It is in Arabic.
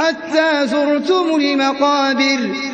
حتى زرتم المقابر.